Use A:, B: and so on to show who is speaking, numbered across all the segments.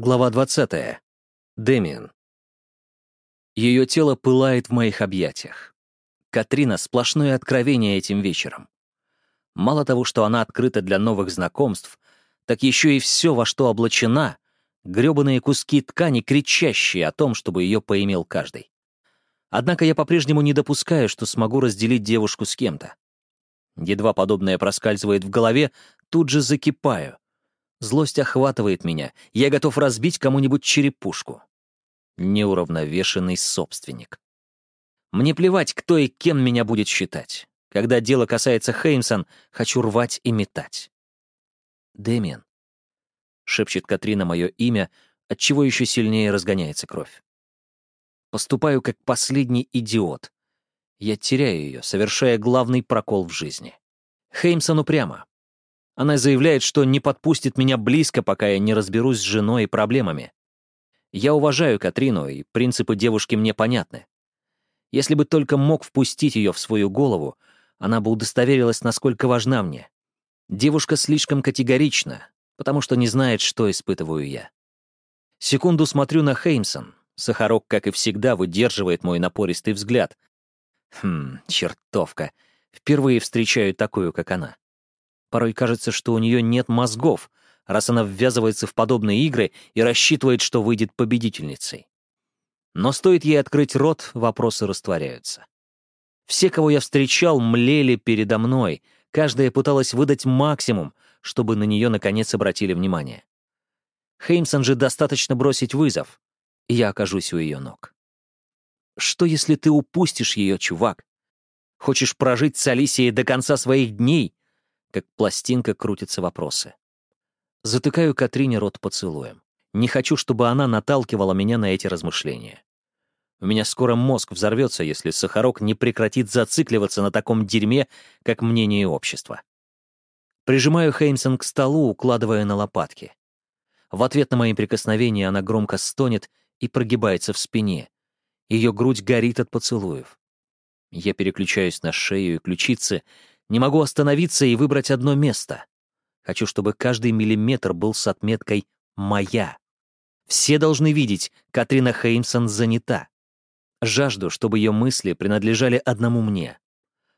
A: Глава 20. Дэмиан. Ее тело пылает в моих объятиях. Катрина — сплошное откровение этим вечером. Мало того, что она открыта для новых знакомств, так еще и все, во что облачена, грёбаные куски ткани, кричащие о том, чтобы ее поимел каждый. Однако я по-прежнему не допускаю, что смогу разделить девушку с кем-то. Едва подобное проскальзывает в голове, тут же закипаю — Злость охватывает меня. Я готов разбить кому-нибудь черепушку. Неуравновешенный собственник. Мне плевать, кто и кем меня будет считать. Когда дело касается Хеймсон, хочу рвать и метать. Дэмиан. Шепчет Катрина мое имя, отчего еще сильнее разгоняется кровь. Поступаю как последний идиот. Я теряю ее, совершая главный прокол в жизни. Хеймсон упрямо. Она заявляет, что не подпустит меня близко, пока я не разберусь с женой и проблемами. Я уважаю Катрину, и принципы девушки мне понятны. Если бы только мог впустить ее в свою голову, она бы удостоверилась, насколько важна мне. Девушка слишком категорична, потому что не знает, что испытываю я. Секунду смотрю на Хеймсон. Сахарок, как и всегда, выдерживает мой напористый взгляд. Хм, чертовка. Впервые встречаю такую, как она. Порой кажется, что у нее нет мозгов, раз она ввязывается в подобные игры и рассчитывает, что выйдет победительницей. Но стоит ей открыть рот, вопросы растворяются. Все, кого я встречал, млели передо мной, каждая пыталась выдать максимум, чтобы на нее наконец обратили внимание. Хеймсон же достаточно бросить вызов, и я окажусь у ее ног. Что, если ты упустишь ее, чувак? Хочешь прожить с Алисией до конца своих дней, как пластинка крутятся вопросы. Затыкаю Катрине рот поцелуем. Не хочу, чтобы она наталкивала меня на эти размышления. У меня скоро мозг взорвется, если Сахарок не прекратит зацикливаться на таком дерьме, как мнение общества. Прижимаю Хеймсон к столу, укладывая на лопатки. В ответ на мои прикосновения она громко стонет и прогибается в спине. Ее грудь горит от поцелуев. Я переключаюсь на шею и ключицы, не могу остановиться и выбрать одно место. Хочу, чтобы каждый миллиметр был с отметкой «моя». Все должны видеть, Катрина Хеймсон занята. Жажду, чтобы ее мысли принадлежали одному мне.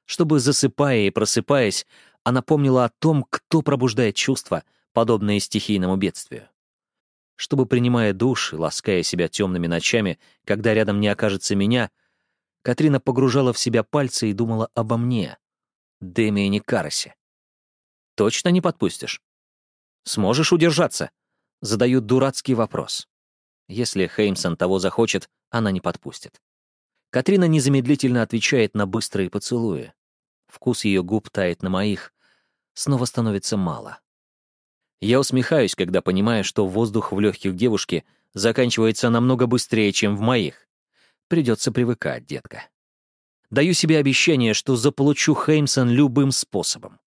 A: Чтобы, засыпая и просыпаясь, она помнила о том, кто пробуждает чувства, подобные стихийному бедствию. Чтобы, принимая душ и лаская себя темными ночами, когда рядом не окажется меня, Катрина погружала в себя пальцы и думала обо мне, Дэмиане Карасе. Точно не подпустишь? Сможешь удержаться? Задаю дурацкий вопрос. Если Хеймсон того захочет, она не подпустит. Катрина незамедлительно отвечает на быстрые поцелуи. Вкус ее губ тает на моих. Снова становится мало. Я усмехаюсь, когда понимаю, что воздух в легких девушки заканчивается намного быстрее, чем в моих. Придется привыкать, детка. Даю себе обещание, что заполучу Хеймсон любым способом.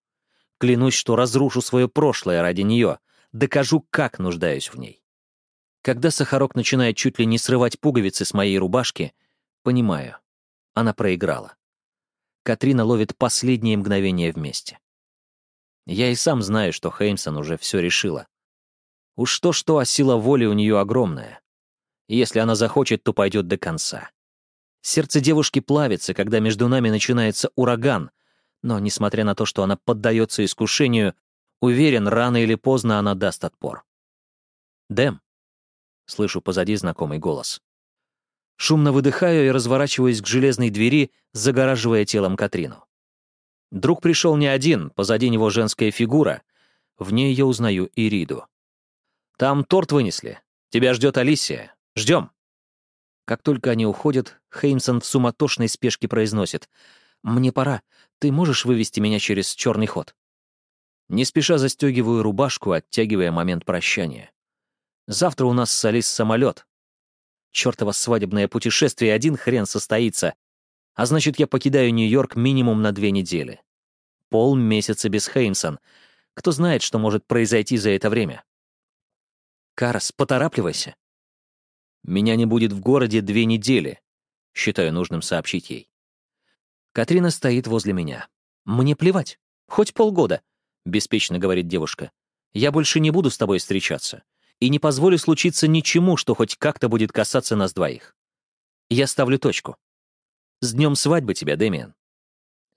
A: Клянусь, что разрушу свое прошлое ради нее, докажу, как нуждаюсь в ней. Когда Сахарок начинает чуть ли не срывать пуговицы с моей рубашки, понимаю, она проиграла. Катрина ловит последние мгновения вместе. Я и сам знаю, что Хеймсон уже все решила. Уж то-что, а сила воли у нее огромная. если она захочет, то пойдет до конца. Сердце девушки плавится, когда между нами начинается ураган, но, несмотря на то, что она поддается искушению, уверен, рано или поздно она даст отпор. «Дэм», — слышу позади знакомый голос. Шумно выдыхаю и разворачиваюсь к железной двери, загораживая телом Катрину. Друг пришел не один, позади него женская фигура. В ней я узнаю Ириду. «Там торт вынесли. Тебя ждет Алисия. Ждем». Как только они уходят, Хеймсон в суматошной спешке произносит. «Мне пора. Ты можешь вывести меня через черный ход?» Не спеша застегиваю рубашку, оттягивая момент прощания. Завтра у нас с Алис самолет. Чёртово свадебное путешествие один хрен состоится, а значит, я покидаю Нью-Йорк минимум на две недели. Полмесяца без Хеймсон. Кто знает, что может произойти за это время. Карас, поторапливайся. Меня не будет в городе две недели. Считаю нужным сообщить ей. Катрина стоит возле меня. «Мне плевать. Хоть полгода», — беспечно говорит девушка. «Я больше не буду с тобой встречаться. и не позволю случиться ничему, что хоть как-то будет касаться нас двоих. Я ставлю точку. С днем свадьбы тебя, Дэмиан.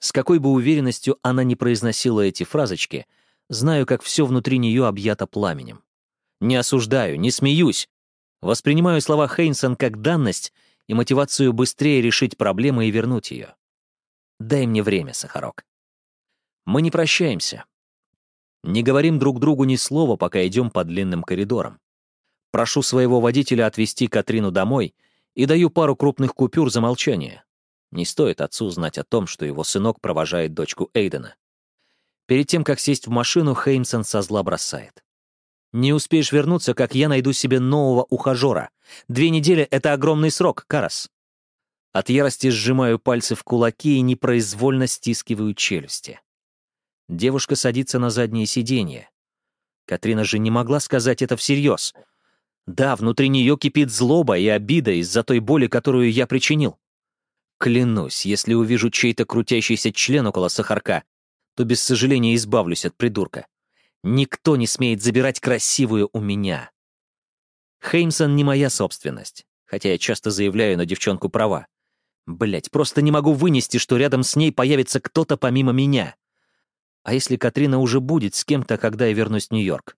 A: С какой бы уверенностью она не произносила эти фразочки, знаю, как все внутри нее объято пламенем. Не осуждаю, не смеюсь. Воспринимаю слова Хейнсон как данность и мотивацию быстрее решить проблему и вернуть ее. Дай мне время, Сахарок. Мы не прощаемся. Не говорим друг другу ни слова, пока идем по длинным коридорам. Прошу своего водителя отвезти Катрину домой и даю пару крупных купюр за молчание. Не стоит отцу знать о том, что его сынок провожает дочку Эйдена. Перед тем, как сесть в машину, Хеймсон со зла бросает. «Не успеешь вернуться, как я найду себе нового ухажера. Две недели — это огромный срок, Карас». От ярости сжимаю пальцы в кулаки и непроизвольно стискиваю челюсти. Девушка садится на заднее сиденье. Катрина же не могла сказать это всерьез. Да, внутри нее кипит злоба и обида из-за той боли, которую я причинил. Клянусь, если увижу чей-то крутящийся член около сахарка, то без сожаления избавлюсь от придурка. Никто не смеет забирать красивую у меня. Хеймсон не моя собственность, хотя я часто заявляю на девчонку права. Блять, просто не могу вынести, что рядом с ней появится кто-то помимо меня. А если Катрина уже будет с кем-то, когда я вернусь в Нью-Йорк?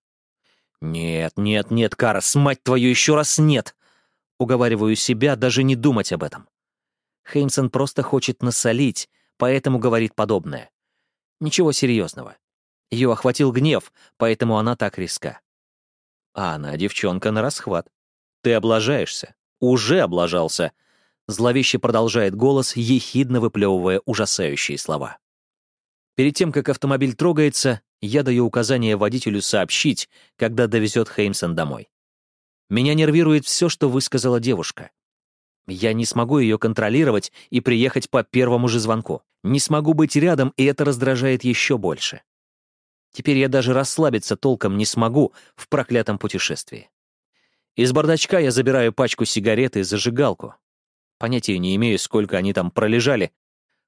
A: Нет, нет, нет, Карас, мать твою, еще раз нет. Уговариваю себя даже не думать об этом. Хеймсон просто хочет насолить, поэтому говорит подобное. Ничего серьезного. Ее охватил гнев, поэтому она так риска. А она девчонка на расхват. Ты облажаешься. Уже облажался. Зловеще продолжает голос, ехидно выплевывая ужасающие слова. Перед тем, как автомобиль трогается, я даю указание водителю сообщить, когда довезет Хеймсон домой. Меня нервирует все, что высказала девушка. Я не смогу ее контролировать и приехать по первому же звонку. Не смогу быть рядом, и это раздражает еще больше. Теперь я даже расслабиться толком не смогу в проклятом путешествии. Из бардачка я забираю пачку сигарет и зажигалку. Понятия не имею, сколько они там пролежали.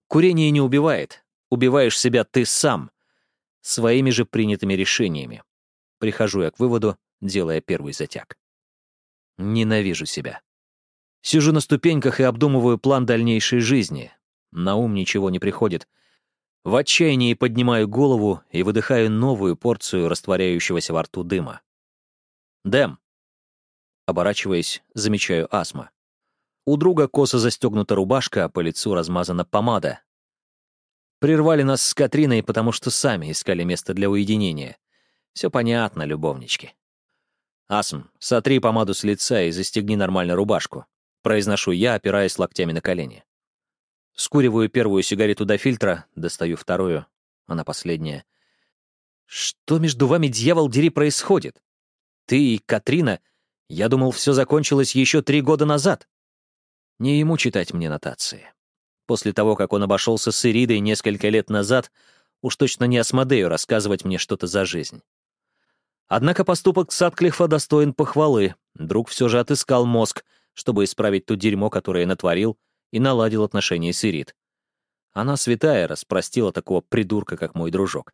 A: Курение не убивает. Убиваешь себя ты сам. Своими же принятыми решениями. Прихожу я к выводу, делая первый затяг. Ненавижу себя. Сижу на ступеньках и обдумываю план дальнейшей жизни. На ум ничего не приходит. В отчаянии поднимаю голову и выдыхаю новую порцию растворяющегося во рту дыма. «Дэм!» Оборачиваясь, замечаю астма. У друга косо застегнута рубашка, а по лицу размазана помада. Прервали нас с Катриной, потому что сами искали место для уединения. Все понятно, любовнички. Асм, сотри помаду с лица и застегни нормально рубашку. Произношу я, опираясь локтями на колени. Скуриваю первую сигарету до фильтра, достаю вторую, она последняя. Что между вами, дьявол, дери, происходит? Ты и Катрина, я думал, все закончилось еще три года назад. Не ему читать мне нотации. После того, как он обошелся с Иридой несколько лет назад, уж точно не Асмодею рассказывать мне что-то за жизнь. Однако поступок Садклифа достоин похвалы. Друг все же отыскал мозг — чтобы исправить то дерьмо, которое натворил, и наладил отношения с Ирит. Она святая, распростила такого придурка, как мой дружок.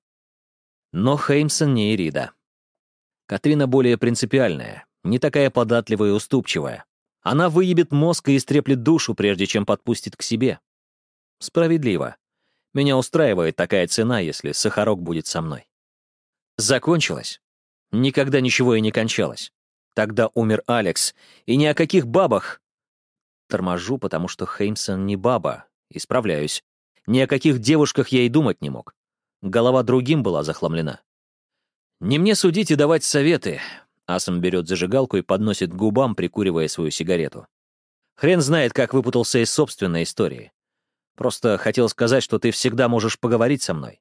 A: Но Хеймсон не Ирида. Катрина более принципиальная, не такая податливая и уступчивая. Она выебет мозг и истреплет душу, прежде чем подпустит к себе. Справедливо. Меня устраивает такая цена, если Сахарок будет со мной. Закончилось. Никогда ничего и не кончалось. Тогда умер Алекс, и ни о каких бабах. Торможу, потому что Хеймсон не баба. Исправляюсь. Ни о каких девушках я и думать не мог. Голова другим была захламлена. Не мне судить и давать советы. Асом берет зажигалку и подносит к губам, прикуривая свою сигарету. Хрен знает, как выпутался из собственной истории. Просто хотел сказать, что ты всегда можешь поговорить со мной.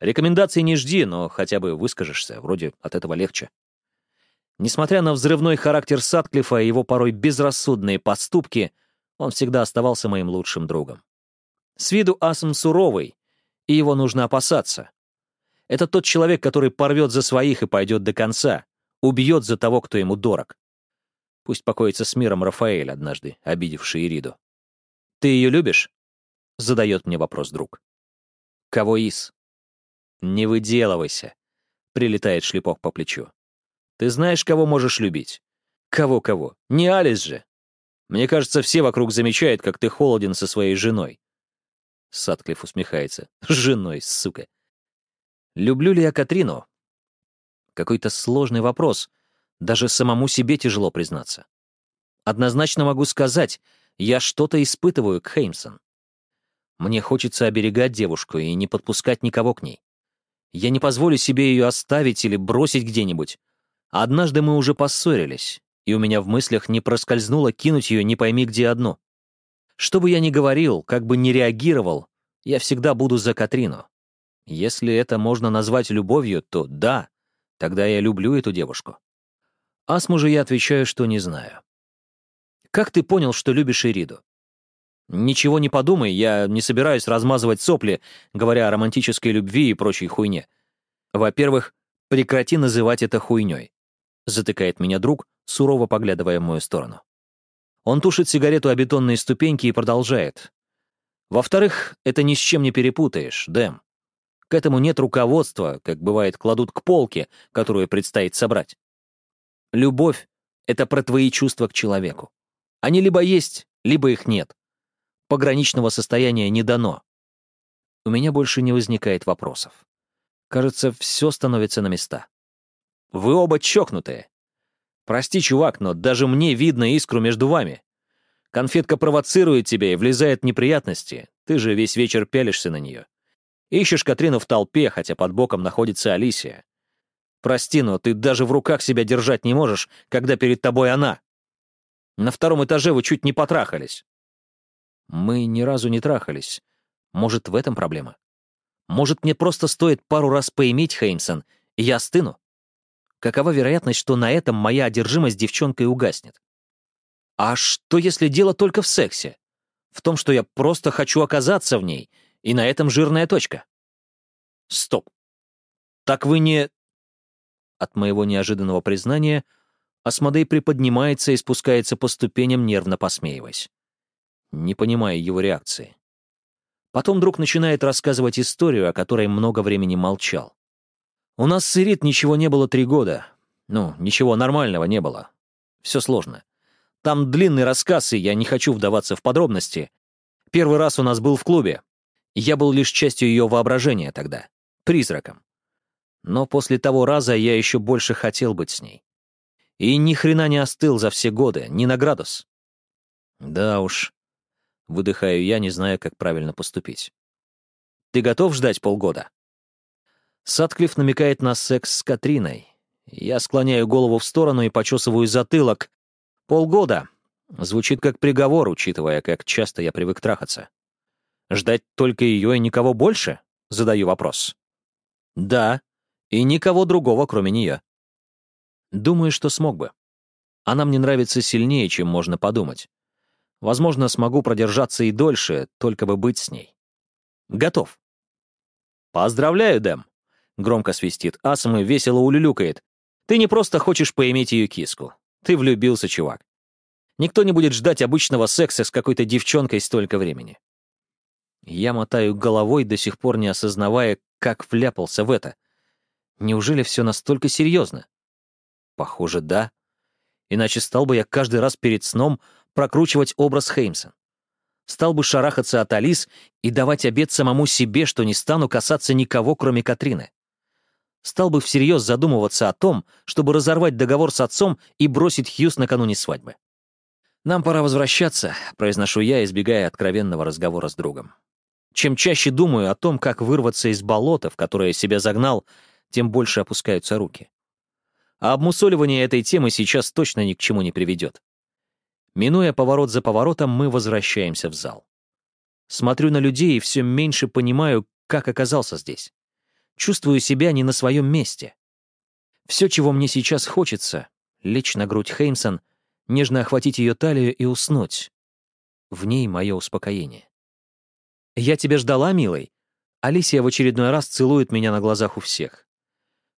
A: Рекомендаций не жди, но хотя бы выскажешься, вроде от этого легче. Несмотря на взрывной характер Садклифа и его порой безрассудные поступки, он всегда оставался моим лучшим другом. С виду Асм суровый, и его нужно опасаться. Это тот человек, который порвет за своих и пойдет до конца, убьет за того, кто ему дорог. Пусть покоится с миром Рафаэль, однажды обидевший Ириду. «Ты ее любишь?» — задает мне вопрос друг. «Кого из?» «Не выделывайся», — прилетает шлепок по плечу. Ты знаешь, кого можешь любить? Кого-кого? Не Алис же. Мне кажется, все вокруг замечают, как ты холоден со своей женой. Садклифф усмехается. Женой, сука. Люблю ли я Катрину? Какой-то сложный вопрос. Даже самому себе тяжело признаться. Однозначно могу сказать, я что-то испытываю к Хеймсон. Мне хочется оберегать девушку и не подпускать никого к ней. Я не позволю себе ее оставить или бросить где-нибудь. Однажды мы уже поссорились, и у меня в мыслях не проскользнуло кинуть ее не пойми где одну. Что бы я ни говорил, как бы ни реагировал, я всегда буду за Катрину. Если это можно назвать любовью, то да, тогда я люблю эту девушку. Асму же я отвечаю, что не знаю. Как ты понял, что любишь Ириду? Ничего не подумай, я не собираюсь размазывать сопли, говоря о романтической любви и прочей хуйне. Во-первых, прекрати называть это хуйней. Затыкает меня друг, сурово поглядывая в мою сторону. Он тушит сигарету о бетонные ступеньки и продолжает. Во-вторых, это ни с чем не перепутаешь, Дэм. К этому нет руководства, как бывает, кладут к полке, которую предстоит собрать. Любовь — это про твои чувства к человеку. Они либо есть, либо их нет. Пограничного состояния не дано. У меня больше не возникает вопросов. Кажется, все становится на места. Вы оба чокнутые. Прости, чувак, но даже мне видно искру между вами. Конфетка провоцирует тебя и влезает в неприятности. Ты же весь вечер пялишься на нее. Ищешь Катрину в толпе, хотя под боком находится Алисия. Прости, но ты даже в руках себя держать не можешь, когда перед тобой она. На втором этаже вы чуть не потрахались. Мы ни разу не трахались. Может, в этом проблема? Может, мне просто стоит пару раз поиметь Хеймсон, и я остыну? Какова вероятность, что на этом моя одержимость девчонкой угаснет? А что, если дело только в сексе? В том, что я просто хочу оказаться в ней, и на этом жирная точка? Стоп. Так вы не... От моего неожиданного признания Асмодей приподнимается и спускается по ступеням, нервно посмеиваясь не понимая его реакции. Потом друг начинает рассказывать историю, о которой много времени молчал. «У нас с Ирит ничего не было три года. Ну, ничего нормального не было. Все сложно. Там длинный рассказ, и я не хочу вдаваться в подробности. Первый раз у нас был в клубе. Я был лишь частью ее воображения тогда, призраком. Но после того раза я еще больше хотел быть с ней. И ни хрена не остыл за все годы, ни на градус. Да уж, Выдыхаю я, не зная, как правильно поступить. «Ты готов ждать полгода?» Садклифф намекает на секс с Катриной. Я склоняю голову в сторону и почесываю затылок. «Полгода!» Звучит как приговор, учитывая, как часто я привык трахаться. «Ждать только ее и никого больше?» Задаю вопрос. «Да, и никого другого, кроме нее». Думаю, что смог бы. Она мне нравится сильнее, чем можно подумать. Возможно, смогу продержаться и дольше, только бы быть с ней. Готов. «Поздравляю, Дэм!» — громко свистит Асм и весело улюлюкает. «Ты не просто хочешь поиметь ее киску. Ты влюбился, чувак. Никто не будет ждать обычного секса с какой-то девчонкой столько времени». Я мотаю головой, до сих пор не осознавая, как вляпался в это. Неужели все настолько серьезно? Похоже, да. Иначе стал бы я каждый раз перед сном прокручивать образ Хеймса. Стал бы шарахаться от Алис и давать обет самому себе, что не стану касаться никого, кроме Катрины. Стал бы всерьез задумываться о том, чтобы разорвать договор с отцом и бросить Хьюз накануне свадьбы. «Нам пора возвращаться», — произношу я, избегая откровенного разговора с другом. Чем чаще думаю о том, как вырваться из болота, в которое себя загнал, тем больше опускаются руки. А обмусоливание этой темы сейчас точно ни к чему не приведет. Минуя поворот за поворотом, мы возвращаемся в зал. Смотрю на людей и все меньше понимаю, как оказался здесь. Чувствую себя не на своем месте. Все, чего мне сейчас хочется — лечь на грудь Хеймсон, нежно охватить ее талию и уснуть. В ней мое успокоение. «Я тебя ждала, милый?» Алисия в очередной раз целует меня на глазах у всех.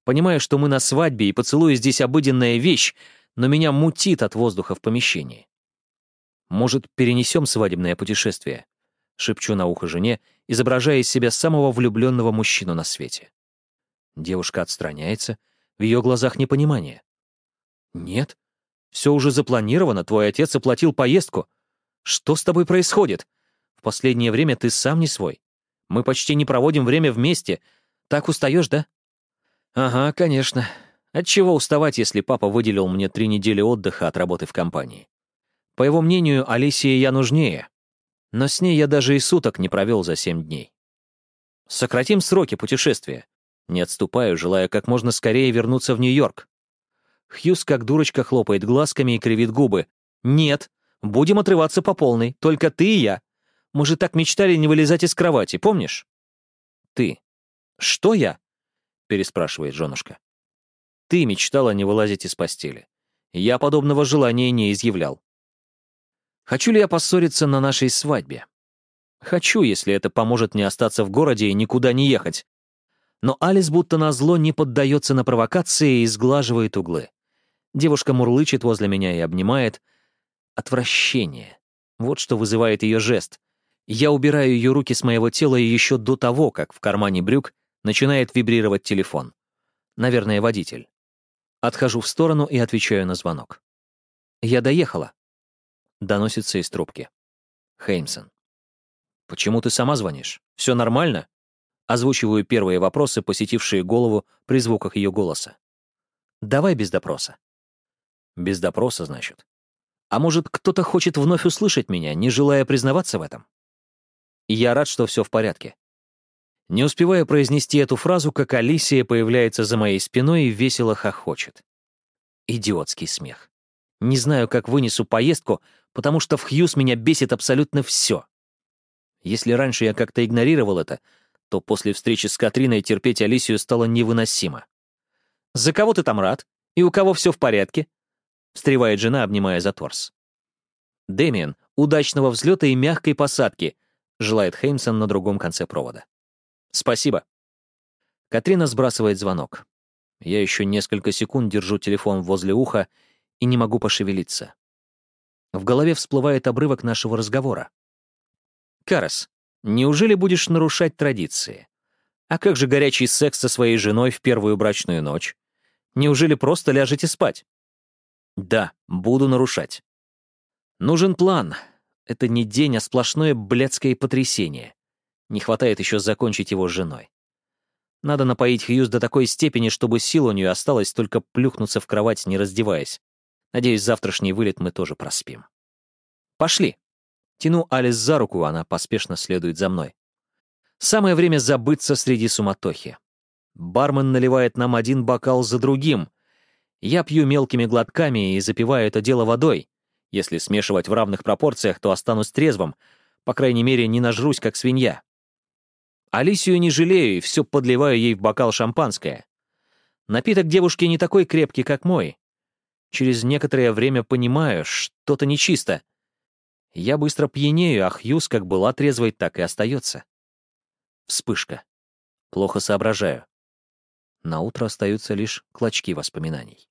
A: Понимаю, что мы на свадьбе, и поцелуй здесь обыденная вещь, но меня мутит от воздуха в помещении. Может, перенесем свадебное путешествие?» — шепчу на ухо жене, изображая из себя самого влюбленного мужчину на свете. Девушка отстраняется, в ее глазах непонимание. «Нет. Все уже запланировано, твой отец оплатил поездку. Что с тобой происходит? В последнее время ты сам не свой. Мы почти не проводим время вместе. Так устаешь, да?» «Ага, конечно. Отчего уставать, если папа выделил мне три недели отдыха от работы в компании? По его мнению, Алисии я нужнее. Но с ней я даже и суток не провел за семь дней. Сократим сроки путешествия. Не отступаю, желая как можно скорее вернуться в Нью-Йорк. Хьюз как дурочка хлопает глазками и кривит губы. «Нет, будем отрываться по полной, только ты и я. Мы же так мечтали не вылезать из кровати, помнишь?» «Ты. Что я?» — переспрашивает женушка. «Ты мечтала не вылазить из постели. Я подобного желания не изъявлял. Хочу ли я поссориться на нашей свадьбе? Хочу, если это поможет мне остаться в городе и никуда не ехать. Но Алис будто назло не поддается на провокации и сглаживает углы. Девушка мурлычет возле меня и обнимает. Отвращение. Вот что вызывает ее жест. Я убираю ее руки с моего тела еще до того, как в кармане брюк начинает вибрировать телефон. Наверное, водитель. Отхожу в сторону и отвечаю на звонок. «Я доехала», — доносится из трубки. Хеймсон. «Почему ты сама звонишь? Все нормально?» Озвучиваю первые вопросы, посетившие голову при звуках ее голоса. «Давай без допроса». «Без допроса, значит. А может, кто-то хочет вновь услышать меня, не желая признаваться в этом?» Я рад, что все в порядке. Не успевая произнести эту фразу, как Алисия появляется за моей спиной и весело хохочет. Идиотский смех. Не знаю, как вынесу поездку, потому что в Хьюз меня бесит абсолютно все. Если раньше я как-то игнорировал это, то после встречи с Катриной терпеть Алисию стало невыносимо. «За кого ты там рад? И у кого все в порядке?» — встревает жена, обнимая за торс. «Дэмиен, удачного взлета и мягкой посадки», — желает Хеймсон на другом конце провода. «Спасибо». Катрина сбрасывает звонок. Я еще несколько секунд держу телефон возле уха и не могу пошевелиться. В голове всплывает обрывок нашего разговора. «Карас, Неужели будешь нарушать традиции? А как же горячий секс со своей женой в первую брачную ночь? Неужели просто ляжете спать? Да, буду нарушать. Нужен план. Это не день, а сплошное блядское потрясение. Не хватает еще закончить его с женой. Надо напоить Хьюз до такой степени, чтобы сил у нее осталось только плюхнуться в кровать, не раздеваясь. Надеюсь, завтрашний вылет мы тоже проспим. Пошли. Тяну Алис за руку, она поспешно следует за мной. Самое время забыться среди суматохи. Бармен наливает нам один бокал за другим. Я пью мелкими глотками и запиваю это дело водой. Если смешивать в равных пропорциях, то останусь трезвым. По крайней мере, не нажрусь, как свинья. Алисию не жалею и все подливаю ей в бокал шампанское. Напиток девушки не такой крепкий, как мой. Через некоторое время понимаю, что-то нечисто — я быстро пьянею, а Хьюз как была трезвой, так и остается. Вспышка. Плохо соображаю. На утро остаются лишь клочки воспоминаний.